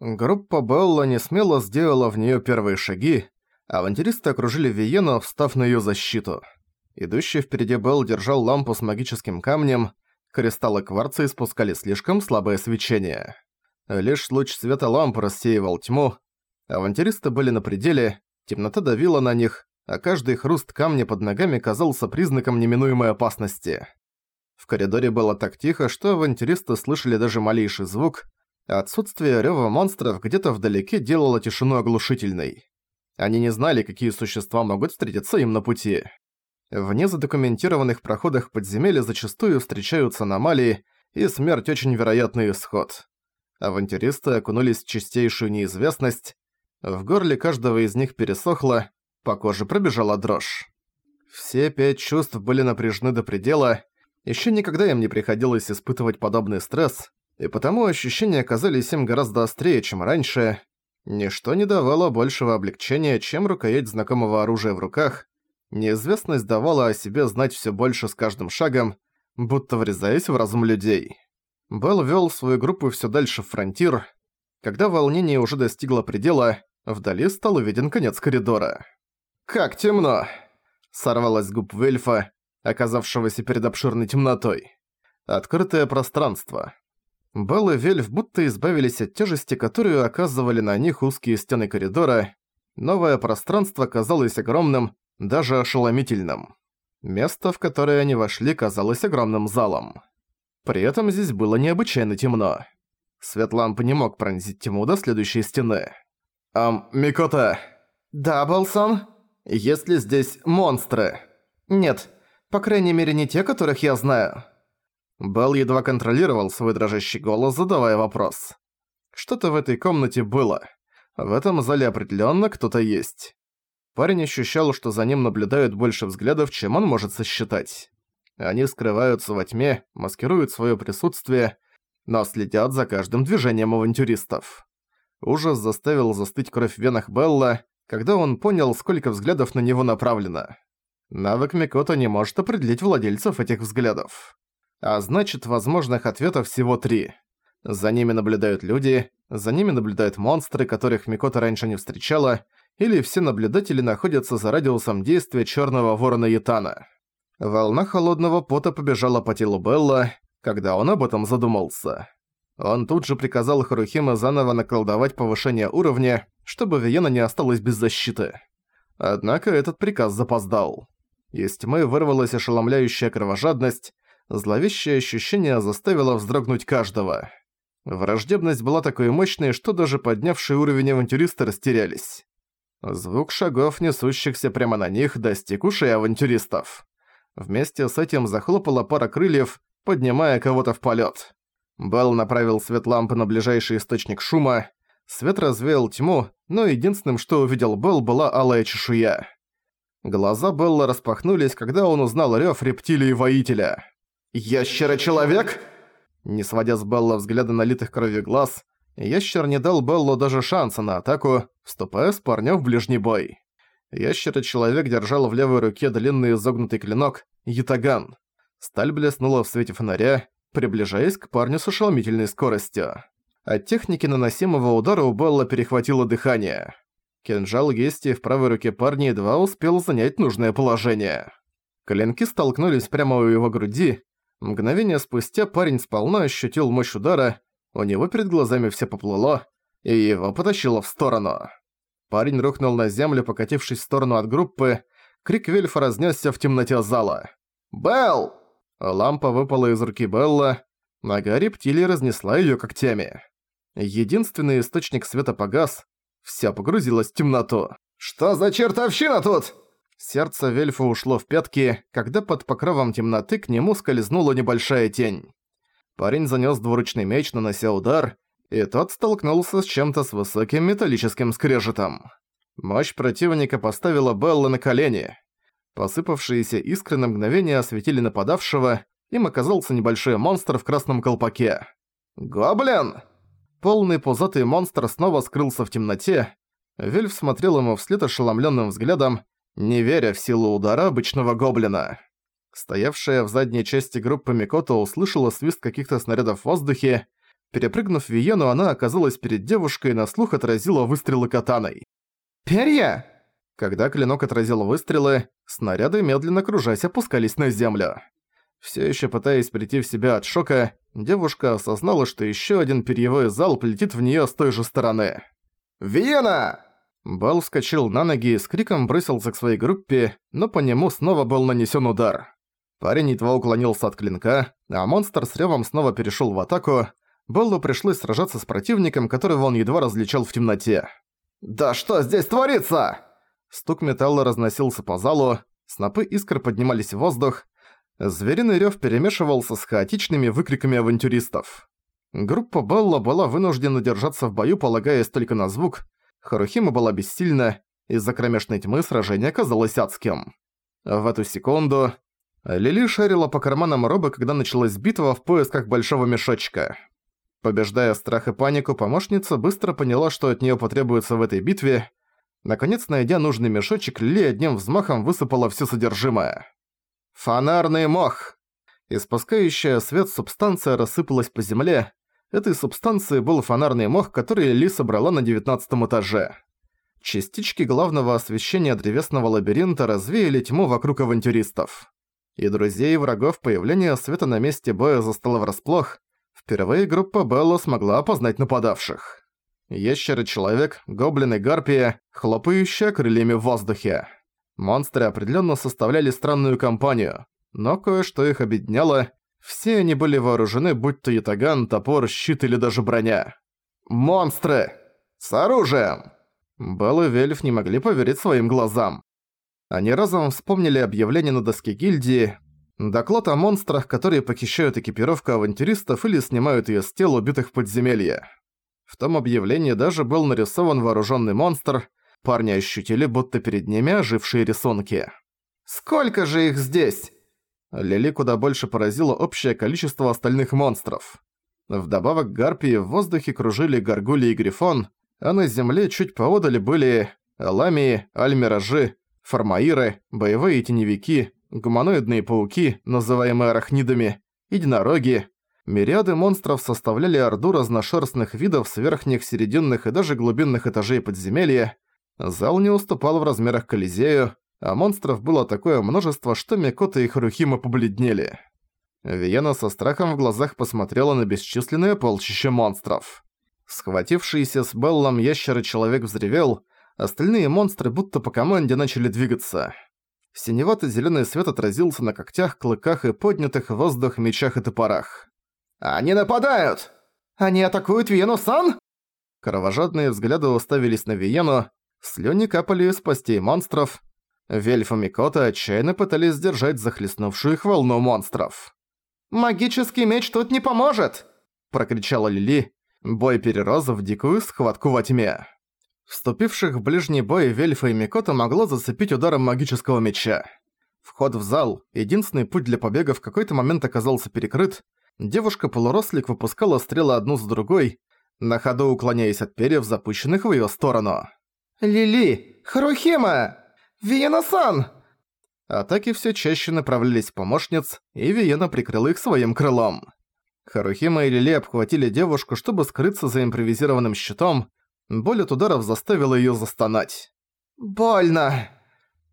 Группа Белла не смело сделала в неё первые шаги, авантюристы окружили Виену, встав на её защиту. Идущий впереди Белл держал лампу с магическим камнем, кристаллы кварца испускали слишком слабое свечение. Лишь луч света лампы рассеивал тьму, авантюристы были на пределе, темнота давила на них, а каждый хруст камня под ногами казался признаком неминуемой опасности. В коридоре было так тихо, что авантюристы слышали даже малейший звук, отсутствие рёва монстров где-то вдалеке делало тишину оглушительной. Они не знали, какие существа могут встретиться им на пути. В незадокументированных проходах подземелья зачастую встречаются аномалии, и смерть очень вероятный исход. Авантюристы окунулись в чистейшую неизвестность, в горле каждого из них пересохло, по коже пробежала дрожь. Все пять чувств были напряжены до предела, ещё никогда им не приходилось испытывать подобный стресс, и потому ощущения казались им гораздо острее, чем раньше. Ничто не давало большего облегчения, чем рукоять знакомого оружия в руках. Неизвестность давала о себе знать всё больше с каждым шагом, будто врезаясь в разум людей. Белл вёл свою группу всё дальше в фронтир. Когда волнение уже достигло предела, вдали стал увиден конец коридора. «Как темно!» — сорвалась с губ Вельфа, оказавшегося перед обширной темнотой. Открытое пространство. Белл и Вельф будто избавились от тяжести, которую оказывали на них узкие стены коридора. Новое пространство казалось огромным, даже ошеломительным. Место, в которое они вошли, казалось огромным залом. При этом здесь было необычайно темно. Свет лампы не мог пронзить тьму до следующей стены. «Ам, Микота!» «Да, Балсон? Есть ли здесь монстры?» «Нет, по крайней мере не те, которых я знаю». Белл едва контролировал свой дрожащий голос, задавая вопрос. Что-то в этой комнате было. В этом зале определенно кто-то есть. Парень ощущал, что за ним наблюдают больше взглядов, чем он может сосчитать. Они скрываются во тьме, маскируют свое присутствие, но следят за каждым движением авантюристов. Ужас заставил застыть кровь в венах Белла, когда он понял, сколько взглядов на него направлено. Навык Микото не может определить владельцев этих взглядов. А значит, возможных ответов всего три. За ними наблюдают люди, за ними наблюдают монстры, которых Микото раньше не встречала, или все наблюдатели находятся за радиусом действия Черного Ворона Ятана. Волна холодного пота побежала по телу Белла, когда он об этом задумался. Он тут же приказал Харухиме заново наколдовать повышение уровня, чтобы Виена не осталась без защиты. Однако этот приказ запоздал. Из тьмы вырвалась ошеломляющая кровожадность, Зловещее ощущение заставило вздрогнуть каждого. Враждебность была такой мощной, что даже поднявшие уровень авантюристы растерялись. Звук шагов, несущихся прямо на них, достиг ушей авантюристов. Вместе с этим захлопала пара крыльев, поднимая кого-то в полет. Белл направил свет лампы на ближайший источник шума. Свет развеял тьму, но единственным, что увидел Белл, была алая чешуя. Глаза Белла распахнулись, когда он узнал рёв рептилии-воителя. «Ящера-человек?» Не сводя с Белла взгляда налитых кровью глаз, ящер не дал Беллу даже шанса на атаку, вступая с парнем в ближний бой. Ящера-человек держал в левой руке длинный изогнутый клинок – ятаган. Сталь блеснула в свете фонаря, приближаясь к парню с ошеломительной скоростью. От техники наносимого удара у Белла перехватило дыхание. Кинжал Гести в правой руке парня едва успел занять нужное положение. Коленки столкнулись прямо у его груди, Мгновение спустя парень сполна ощутил мощь удара, у него перед глазами все поплыло, и его потащило в сторону. Парень рухнул на землю, покатившись в сторону от группы, крик Вельфа разнесся в темноте зала. «Белл!» Лампа выпала из руки Белла, нога рептилии разнесла её когтями. Единственный источник света погас, вся погрузилась в темноту. «Что за чертовщина тут?» Сердце Вельфа ушло в пятки, когда под покровом темноты к нему скользнула небольшая тень. Парень занёс двуручный меч, нанося удар, и тот столкнулся с чем-то с высоким металлическим скрежетом. Мощь противника поставила Белла на колени. Посыпавшиеся искры на мгновение осветили нападавшего, им оказался небольшой монстр в красном колпаке. «Гоблин!» Полный пузатый монстр снова скрылся в темноте. Вельф смотрел ему вслед ошеломлённым взглядом, не веря в силу удара обычного гоблина. Стоявшая в задней части группы Микото услышала свист каких-то снарядов в воздухе, Перепрыгнув Виену, она оказалась перед девушкой и на слух отразила выстрелы катаной. «Перья!» Когда клинок отразил выстрелы, снаряды, медленно кружась, опускались на землю. Все еще пытаясь прийти в себя от шока, девушка осознала, что еще один перьевой залп летит в нее с той же стороны. «Виена!» Бал вскочил на ноги и с криком бросился к своей группе, но по нему снова был нанесен удар. Парень едва уклонился от клинка, а монстр с ревом снова перешел в атаку. Беллу пришлось сражаться с противником, которого он едва различал в темноте. «Да что здесь творится?» Стук металла разносился по залу, снопы искр поднимались в воздух, звериный рёв перемешивался с хаотичными выкриками авантюристов. Группа Белла была вынуждена держаться в бою, полагаясь только на звук. Харухима была бессильна, из-за кромешной тьмы сражение казалось адским. В эту секунду Лили шарила по карманам Роба, когда началась битва в поисках большого мешочка. Побеждая страх и панику, помощница быстро поняла, что от неё потребуется в этой битве, Наконец, найдя нужный мешочек, Лили одним взмахом высыпала все содержимое. Фонарный мох! Испускающая свет субстанция рассыпалась по земле. Этой субстанцией был фонарный мох, который Ли собрала на девятнадцатом этаже. Частички главного освещения древесного лабиринта развеяли тьму вокруг авантюристов. И друзей и врагов появление света на месте боя застало врасплох. Впервые группа Белла смогла опознать нападавших. Ящеры-человек, гоблины-гарпия, хлопающие крыльями в воздухе. Монстры определенно составляли странную компанию, но кое-что их объединяло. Все они были вооружены, будь то ятаган, топор, щит или даже броня. «Монстры! С оружием!» Белл и Вельф не могли поверить своим глазам. Они разом вспомнили объявление на доске гильдии, доклад о монстрах, которые похищают экипировку авантюристов или снимают её с тел убитых в подземелье. В том объявлении даже был нарисован вооруженный монстр. Парни ощутили, будто перед ними ожившие рисунки. «Сколько же их здесь?» Лили куда больше поразило общее количество остальных монстров. Вдобавок гарпии в воздухе кружили горгули и грифон, а на земле чуть поодали были ламии, альмиражи, формаиры, боевые теневики, гуманоидные пауки, называемые арахнидами, единороги, Мириады монстров составляли орду разношерстных видов с верхних, серединных и даже глубинных этажей подземелья. Зал не уступал в размерах Колизею, а монстров было такое множество, что Микота и Харухима побледнели. Виена со страхом в глазах посмотрела на бесчисленное полчище монстров. Схватившийся с Беллом ящера-человек взревел, остальные монстры будто по команде начали двигаться. Синевато-зелёный свет отразился на когтях, клыках и поднятых в воздух мечах и топорах. «Они нападают! Они атакуют Виену-сан!» Кровожадные взгляды уставились на Виену, слюни капали из постей монстров. Вельф и Микота отчаянно пытались сдержать захлестнувшую их волну монстров. «Магический меч тут не поможет!» – прокричала Лили. Бой перерос в дикую схватку во тьме. Вступивших в ближний бой Вельфа и Микота могло зацепить ударом магического меча. Вход в зал, единственный путь для побега в какой-то момент оказался перекрыт, Девушка-полурослик выпускала стрелы одну за другой, на ходу уклоняясь от перьев, запущенных в её сторону. «Лили! Харухима! Виена-сан!» Атаки всё чаще направлялись в помощниц, и Виена прикрыла их своим крылом. Харухима и Лили обхватили девушку, чтобы скрыться за импровизированным щитом. Боль от ударов заставила её застонать. «Больно!»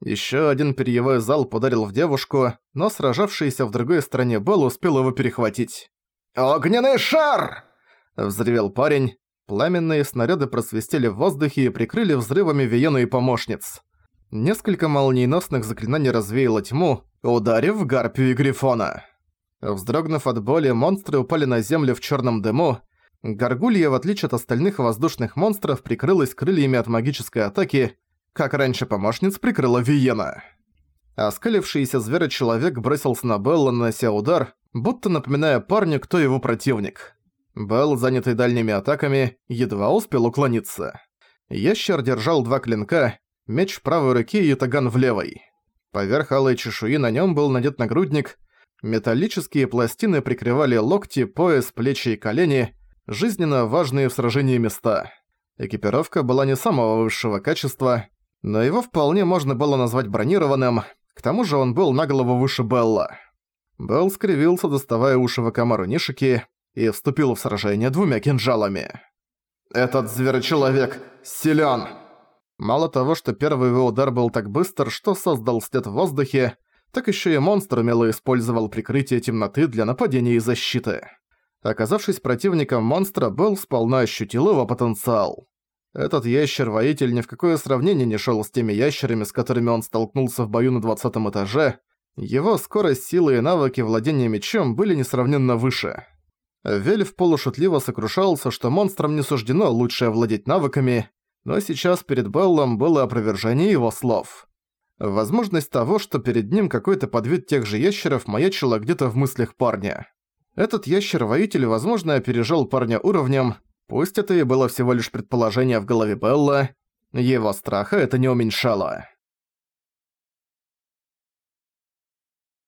Еще один перьевой зал ударил в девушку, но сражавшийся в другой стороне Белл успел его перехватить. «Огненный шар!» – взревел парень. Пламенные снаряды просвистели в воздухе и прикрыли взрывами Виену и помощниц. Несколько молниеносных заклинаний развеяло тьму, ударив Гарпию и Грифона. Вздрогнув от боли, монстры упали на землю в черном дыму. Гаргулья, в отличие от остальных воздушных монстров, прикрылась крыльями от магической атаки, как раньше помощниц прикрыла Виена. Оскалившийся зверочеловек бросился на Белла, нанося удар, будто напоминая парню, кто его противник. Белл, занятый дальними атаками, едва успел уклониться. Ящер держал два клинка, меч в правой руке и ятаган в левой. Поверх алой чешуи на нем был надет нагрудник, металлические пластины прикрывали локти, пояс, плечи и колени, жизненно важные в сражении места. Экипировка была не самого высшего качества, но его вполне можно было назвать бронированным, к тому же он был на голову выше Белла. Белл скривился, доставая уши Вакамару Нишики, и вступил в сражение двумя кинжалами. «Этот зверочеловек силен!» Мало того, что первый его удар был так быстр, что создал след в воздухе, так еще и монстр умело использовал прикрытие темноты для нападения и защиты. Оказавшись противником монстра, Белл сполна ощутил его потенциал. Этот ящер-воитель ни в какое сравнение не шел с теми ящерами, с которыми он столкнулся в бою на 20 этаже. Его скорость, сила и навыки владения мечом были несравненно выше. Вельф полушутливо сокрушался, что монстрам не суждено лучше овладеть навыками, но сейчас перед Беллом было опровержение его слов. Возможность того, что перед ним какой-то подвид тех же ящеров маячила где-то в мыслях парня. Этот ящер-воитель, возможно, опережал парня уровнем, пусть это и было всего лишь предположение в голове Белла, его страха это не уменьшало.